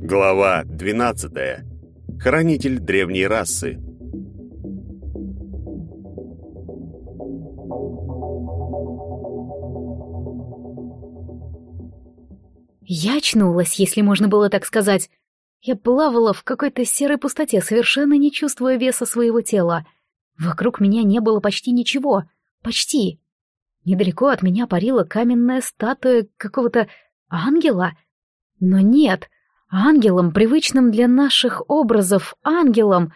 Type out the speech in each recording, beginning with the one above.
Глава 12. Хранитель древней расы. Я очнулась, если можно было так сказать. Я плавала в какой-то серой пустоте, совершенно не чувствуя веса своего тела. Вокруг меня не было почти ничего. Почти. Недалеко от меня парила каменная статуя какого-то ангела. Но нет, ангелом, привычным для наших образов, ангелом,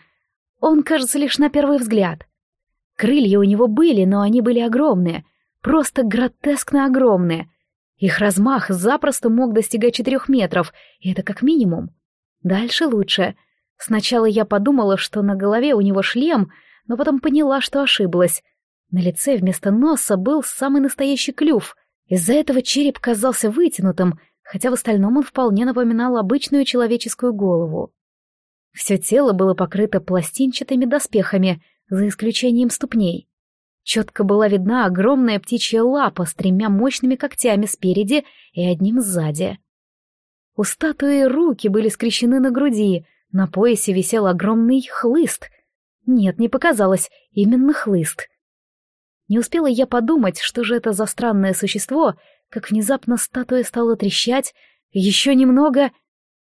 он кажется лишь на первый взгляд. Крылья у него были, но они были огромные, просто гротескно огромные — их размах запросто мог достигать четырех метров, и это как минимум. Дальше лучше. Сначала я подумала, что на голове у него шлем, но потом поняла, что ошиблась. На лице вместо носа был самый настоящий клюв. Из-за этого череп казался вытянутым, хотя в остальном он вполне напоминал обычную человеческую голову. Все тело было покрыто пластинчатыми доспехами, за исключением ступней. Четко была видна огромная птичья лапа с тремя мощными когтями спереди и одним сзади. У статуи руки были скрещены на груди, на поясе висел огромный хлыст. Нет, не показалось, именно хлыст. Не успела я подумать, что же это за странное существо, как внезапно статуя стала трещать, еще немного,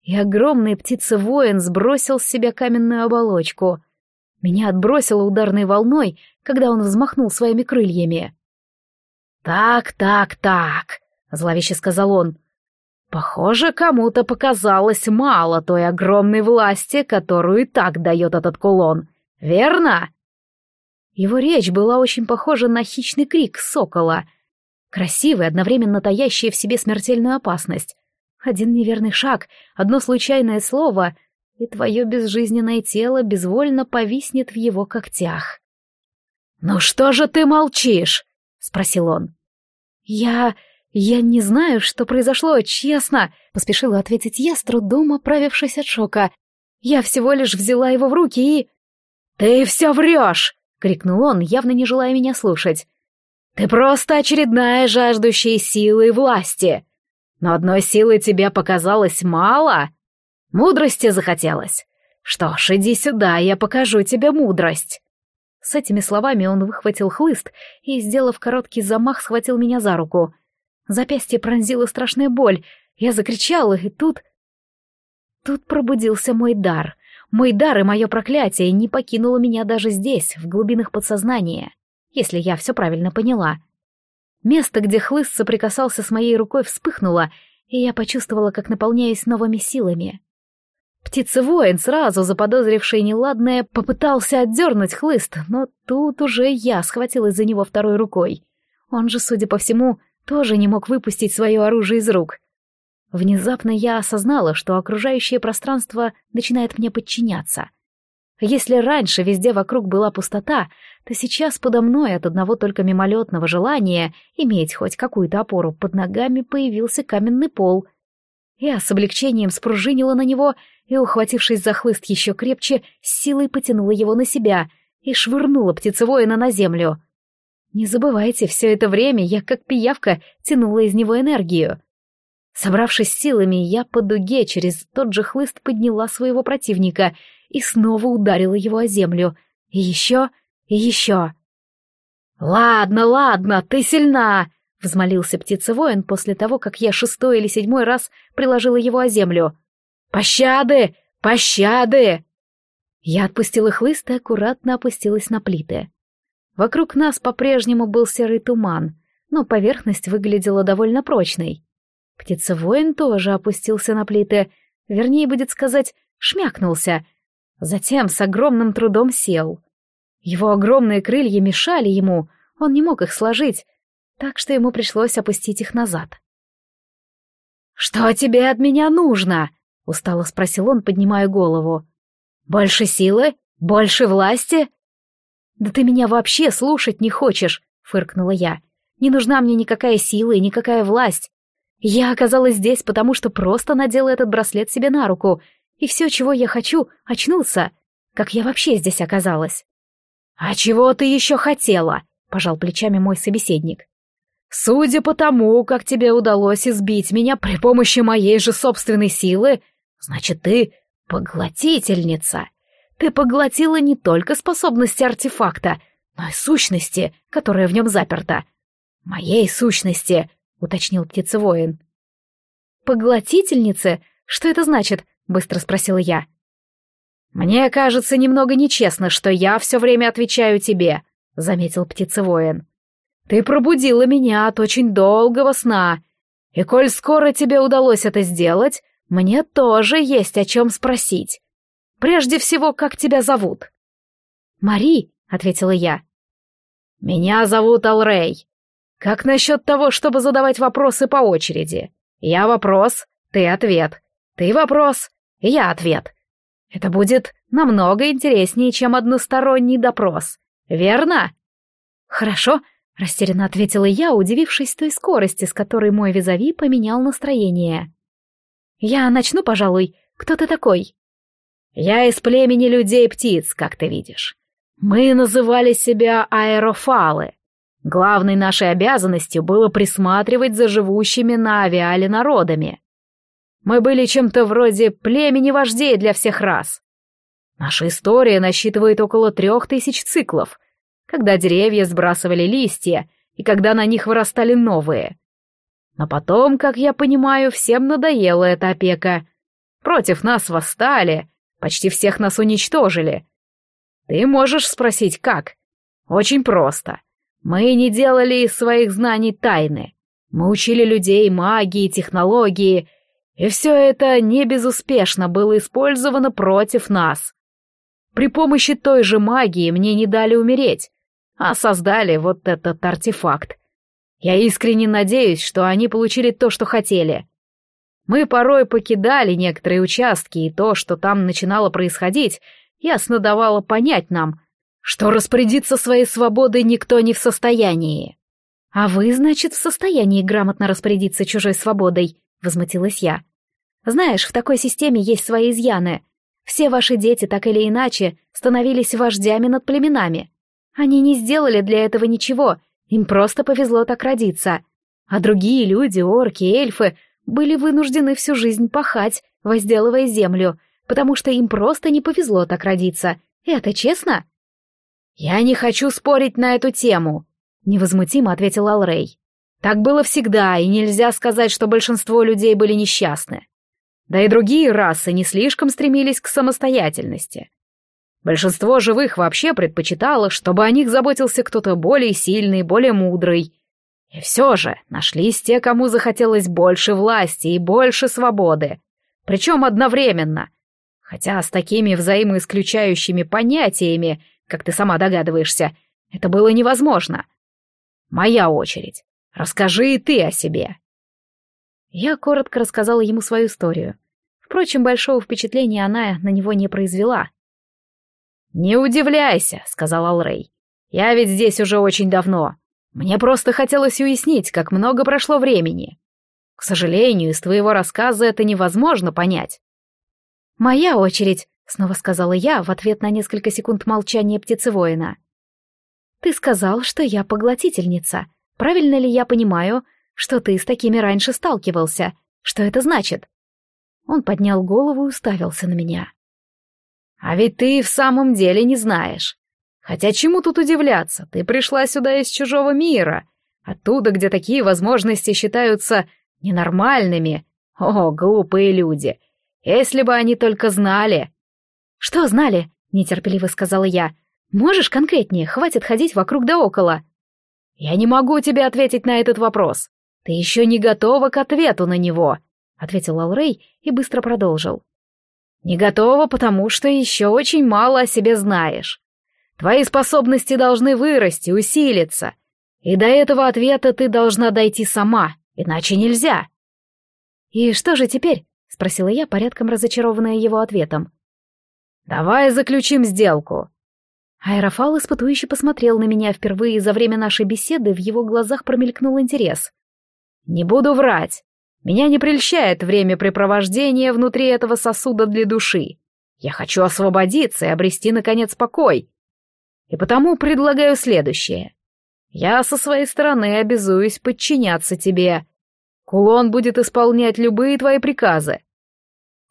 и огромный птица-воин сбросил с себя каменную оболочку — меня отбросило ударной волной, когда он взмахнул своими крыльями. «Так, так, так», — зловеще сказал он. «Похоже, кому-то показалось мало той огромной власти, которую и так дает этот кулон. Верно?» Его речь была очень похожа на хищный крик сокола. Красивый, одновременно таящий в себе смертельную опасность. Один неверный шаг, одно случайное слово, и твое безжизненное тело безвольно повиснет в его когтях. «Ну что же ты молчишь?» — спросил он. «Я... я не знаю, что произошло, честно», — поспешила ответить я, с трудом оправившись от шока. «Я всего лишь взяла его в руки и...» «Ты все врешь!» — крикнул он, явно не желая меня слушать. «Ты просто очередная жаждущая силы и власти. Но одной силы тебе показалось мало?» Мудрости захотелось. Что ж, иди сюда, я покажу тебе мудрость. С этими словами он выхватил хлыст и, сделав короткий замах, схватил меня за руку. Запястье пронзила страшная боль. Я закричала, и тут... Тут пробудился мой дар. Мой дар и мое проклятие не покинуло меня даже здесь, в глубинах подсознания, если я все правильно поняла. Место, где хлыст соприкасался с моей рукой, вспыхнуло, и я почувствовала, как наполняюсь новыми силами. Птица-воин, сразу заподозривший неладное, попытался отдернуть хлыст, но тут уже я схватилась за него второй рукой. Он же, судя по всему, тоже не мог выпустить свое оружие из рук. Внезапно я осознала, что окружающее пространство начинает мне подчиняться. Если раньше везде вокруг была пустота, то сейчас подо мной от одного только мимолетного желания иметь хоть какую-то опору под ногами появился каменный пол. Я с облегчением спружинила на него и, ухватившись за хлыст еще крепче, силой потянула его на себя и швырнула птицевоина на землю. Не забывайте, все это время я, как пиявка, тянула из него энергию. Собравшись силами, я по дуге через тот же хлыст подняла своего противника и снова ударила его о землю. И еще, и еще. «Ладно, ладно, ты сильна!» — взмолился птицевоин после того, как я шестой или седьмой раз приложила его о землю. «Пощады! Пощады!» Я отпустила хлыст и аккуратно опустилась на плиты. Вокруг нас по-прежнему был серый туман, но поверхность выглядела довольно прочной. Птицевоин тоже опустился на плиты, вернее, будет сказать, шмякнулся. Затем с огромным трудом сел. Его огромные крылья мешали ему, он не мог их сложить, так что ему пришлось опустить их назад. «Что тебе от меня нужно?» — устало спросил он, поднимая голову. «Больше силы? Больше власти?» «Да ты меня вообще слушать не хочешь!» — фыркнула я. «Не нужна мне никакая сила и никакая власть. Я оказалась здесь, потому что просто надела этот браслет себе на руку, и все, чего я хочу, очнулся. Как я вообще здесь оказалась?» «А чего ты еще хотела?» — пожал плечами мой собеседник. «Судя по тому, как тебе удалось избить меня при помощи моей же собственной силы, значит, ты поглотительница. Ты поглотила не только способности артефакта, но и сущности, которая в нем заперта. Моей сущности», — уточнил птицевоин. «Поглотительницы? Что это значит?» — быстро спросила я. «Мне кажется немного нечестно, что я все время отвечаю тебе», — заметил птицевоин. «Ты пробудила меня от очень долгого сна, и коль скоро тебе удалось это сделать, мне тоже есть о чем спросить. Прежде всего, как тебя зовут?» «Мари», — ответила я. «Меня зовут Алрей. Как насчет того, чтобы задавать вопросы по очереди? Я вопрос, ты ответ. Ты вопрос, я ответ. Это будет намного интереснее, чем односторонний допрос. Верно? Хорошо, растерянно ответила я, удивившись той скорости, с которой мой визави поменял настроение. Я начну, пожалуй. Кто ты такой? Я из племени людей-птиц, как ты видишь. Мы называли себя аэрофалы. Главной нашей обязанностью было присматривать за живущими на авиале народами. Мы были чем-то вроде племени вождей для всех рас. Наша история насчитывает около трех тысяч циклов, когда деревья сбрасывали листья и когда на них вырастали новые. Но потом, как я понимаю, всем надоела эта опека. Против нас восстали, почти всех нас уничтожили. Ты можешь спросить, как? Очень просто. Мы не делали из своих знаний тайны. Мы учили людей магии, технологии — и все это не безуспешно было использовано против нас. При помощи той же магии мне не дали умереть, а создали вот этот артефакт. Я искренне надеюсь, что они получили то, что хотели. Мы порой покидали некоторые участки, и то, что там начинало происходить, ясно давало понять нам, что распорядиться своей свободой никто не в состоянии. «А вы, значит, в состоянии грамотно распорядиться чужой свободой?» — возмутилась я. Знаешь, в такой системе есть свои изъяны. Все ваши дети так или иначе становились вождями над племенами. Они не сделали для этого ничего, им просто повезло так родиться. А другие люди, орки, эльфы, были вынуждены всю жизнь пахать, возделывая землю, потому что им просто не повезло так родиться. Это честно? «Я не хочу спорить на эту тему», — невозмутимо ответил Алрей. «Так было всегда, и нельзя сказать, что большинство людей были несчастны. Да и другие расы не слишком стремились к самостоятельности. Большинство живых вообще предпочитало, чтобы о них заботился кто-то более сильный, более мудрый. И все же нашлись те, кому захотелось больше власти и больше свободы. Причем одновременно. Хотя с такими взаимоисключающими понятиями, как ты сама догадываешься, это было невозможно. Моя очередь. Расскажи и ты о себе. Я коротко рассказала ему свою историю. Впрочем, большого впечатления она на него не произвела. «Не удивляйся», — сказал Алрей. «Я ведь здесь уже очень давно. Мне просто хотелось уяснить, как много прошло времени. К сожалению, из твоего рассказа это невозможно понять». «Моя очередь», — снова сказала я в ответ на несколько секунд молчания птицевоина. «Ты сказал, что я поглотительница. Правильно ли я понимаю, что ты с такими раньше сталкивался? Что это значит?» Он поднял голову и уставился на меня. «А ведь ты в самом деле не знаешь. Хотя чему тут удивляться? Ты пришла сюда из чужого мира, оттуда, где такие возможности считаются ненормальными. О, глупые люди! Если бы они только знали!» «Что знали?» — нетерпеливо сказала я. «Можешь конкретнее? Хватит ходить вокруг да около». «Я не могу тебе ответить на этот вопрос. Ты еще не готова к ответу на него», ответил Алрей и быстро продолжил. Не готова, потому что еще очень мало о себе знаешь. Твои способности должны вырасти, усилиться. И до этого ответа ты должна дойти сама, иначе нельзя. И что же теперь? спросила я, порядком разочарованная его ответом. Давай заключим сделку. Аэрофал испытующе посмотрел на меня впервые за время нашей беседы, в его глазах промелькнул интерес. «Не буду врать. Меня не прельщает времяпрепровождение внутри этого сосуда для души. Я хочу освободиться и обрести, наконец, покой. И потому предлагаю следующее. Я со своей стороны обязуюсь подчиняться тебе. Кулон будет исполнять любые твои приказы.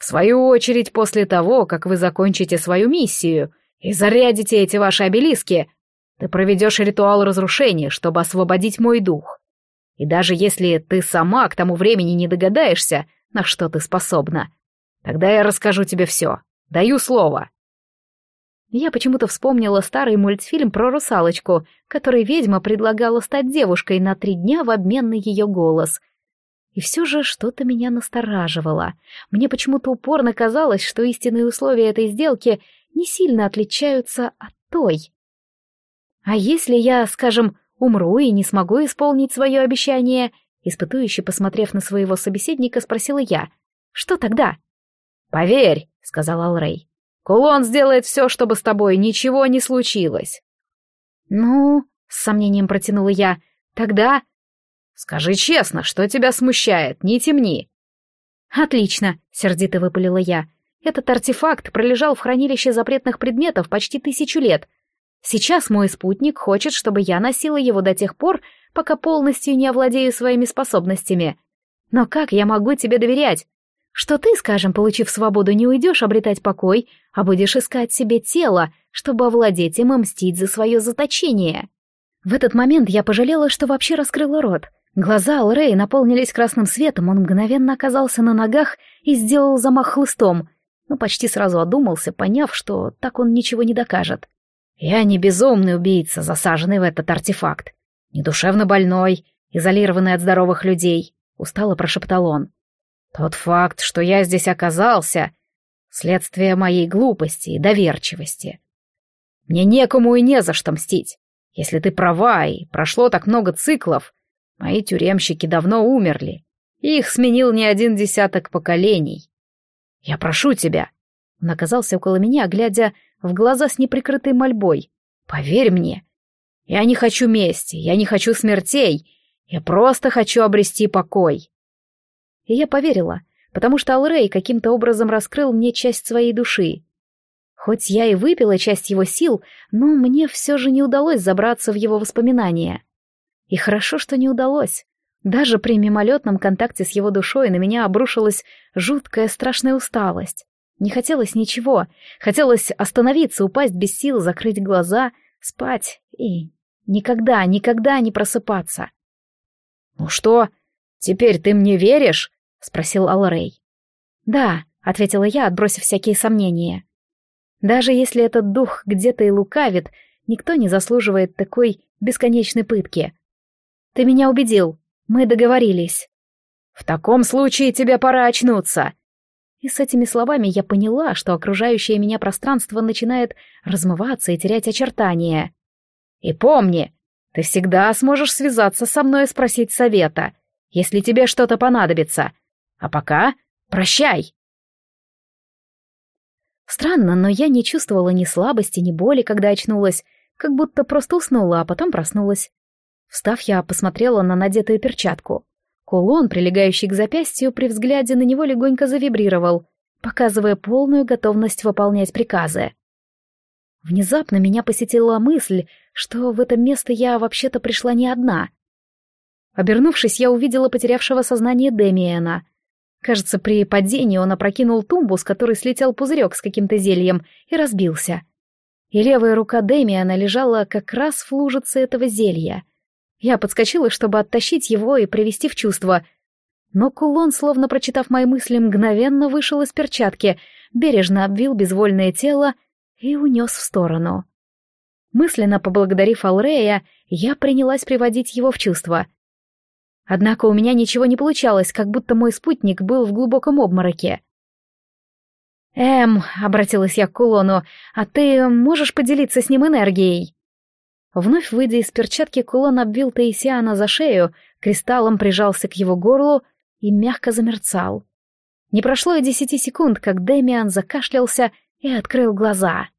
В свою очередь, после того, как вы закончите свою миссию и зарядите эти ваши обелиски, ты проведешь ритуал разрушения, чтобы освободить мой дух. И даже если ты сама к тому времени не догадаешься, на что ты способна, тогда я расскажу тебе все. Даю слово. Я почему-то вспомнила старый мультфильм про русалочку, который ведьма предлагала стать девушкой на три дня в обмен на ее голос. И все же что-то меня настораживало. Мне почему-то упорно казалось, что истинные условия этой сделки не сильно отличаются от той. А если я, скажем, умру и не смогу исполнить свое обещание, испытующе посмотрев на своего собеседника, спросила я, что тогда? «Поверь», — сказал Алрей, — «кулон сделает все, чтобы с тобой ничего не случилось». «Ну», — с сомнением протянула я, — «тогда...» «Скажи честно, что тебя смущает, не темни». «Отлично», — сердито выпалила я. «Этот артефакт пролежал в хранилище запретных предметов почти тысячу лет, Сейчас мой спутник хочет, чтобы я носила его до тех пор, пока полностью не овладею своими способностями. Но как я могу тебе доверять? Что ты, скажем, получив свободу, не уйдешь обретать покой, а будешь искать себе тело, чтобы овладеть им и мстить за свое заточение. В этот момент я пожалела, что вообще раскрыла рот. Глаза Алрея наполнились красным светом, он мгновенно оказался на ногах и сделал замах хлыстом, но почти сразу одумался, поняв, что так он ничего не докажет. Я не безумный убийца, засаженный в этот артефакт. Не душевно больной, изолированный от здоровых людей, устало прошептал он. Тот факт, что я здесь оказался, следствие моей глупости и доверчивости. Мне некому и не за что мстить. Если ты права, и прошло так много циклов, мои тюремщики давно умерли, их сменил не один десяток поколений. Я прошу тебя. Он оказался около меня, глядя в глаза с неприкрытой мольбой. «Поверь мне, я не хочу мести, я не хочу смертей, я просто хочу обрести покой». И я поверила, потому что Алрей каким-то образом раскрыл мне часть своей души. Хоть я и выпила часть его сил, но мне все же не удалось забраться в его воспоминания. И хорошо, что не удалось. Даже при мимолетном контакте с его душой на меня обрушилась жуткая страшная усталость. Не хотелось ничего. Хотелось остановиться, упасть без сил, закрыть глаза, спать и никогда, никогда не просыпаться. «Ну что, теперь ты мне веришь?» — спросил Алрей. «Да», — ответила я, отбросив всякие сомнения. «Даже если этот дух где-то и лукавит, никто не заслуживает такой бесконечной пытки. Ты меня убедил, мы договорились». «В таком случае тебе пора очнуться», и с этими словами я поняла, что окружающее меня пространство начинает размываться и терять очертания. «И помни, ты всегда сможешь связаться со мной и спросить совета, если тебе что-то понадобится. А пока прощай!» Странно, но я не чувствовала ни слабости, ни боли, когда очнулась, как будто просто уснула, а потом проснулась. Встав, я посмотрела на надетую перчатку. Кулон, прилегающий к запястью, при взгляде на него легонько завибрировал, показывая полную готовность выполнять приказы. Внезапно меня посетила мысль, что в это место я вообще-то пришла не одна. Обернувшись, я увидела потерявшего сознание Демиена. Кажется, при падении он опрокинул тумбу, с которой слетел пузырек с каким-то зельем, и разбился. И левая рука Демиана лежала как раз в лужице этого зелья — я подскочила, чтобы оттащить его и привести в чувство. Но кулон, словно прочитав мои мысли, мгновенно вышел из перчатки, бережно обвил безвольное тело и унес в сторону. Мысленно поблагодарив Алрея, я принялась приводить его в чувство. Однако у меня ничего не получалось, как будто мой спутник был в глубоком обмороке. «Эм», — обратилась я к кулону, — «а ты можешь поделиться с ним энергией?» Вновь выйдя из перчатки, кулон обвил Таисиана за шею, кристаллом прижался к его горлу и мягко замерцал. Не прошло и десяти секунд, как Дэмиан закашлялся и открыл глаза.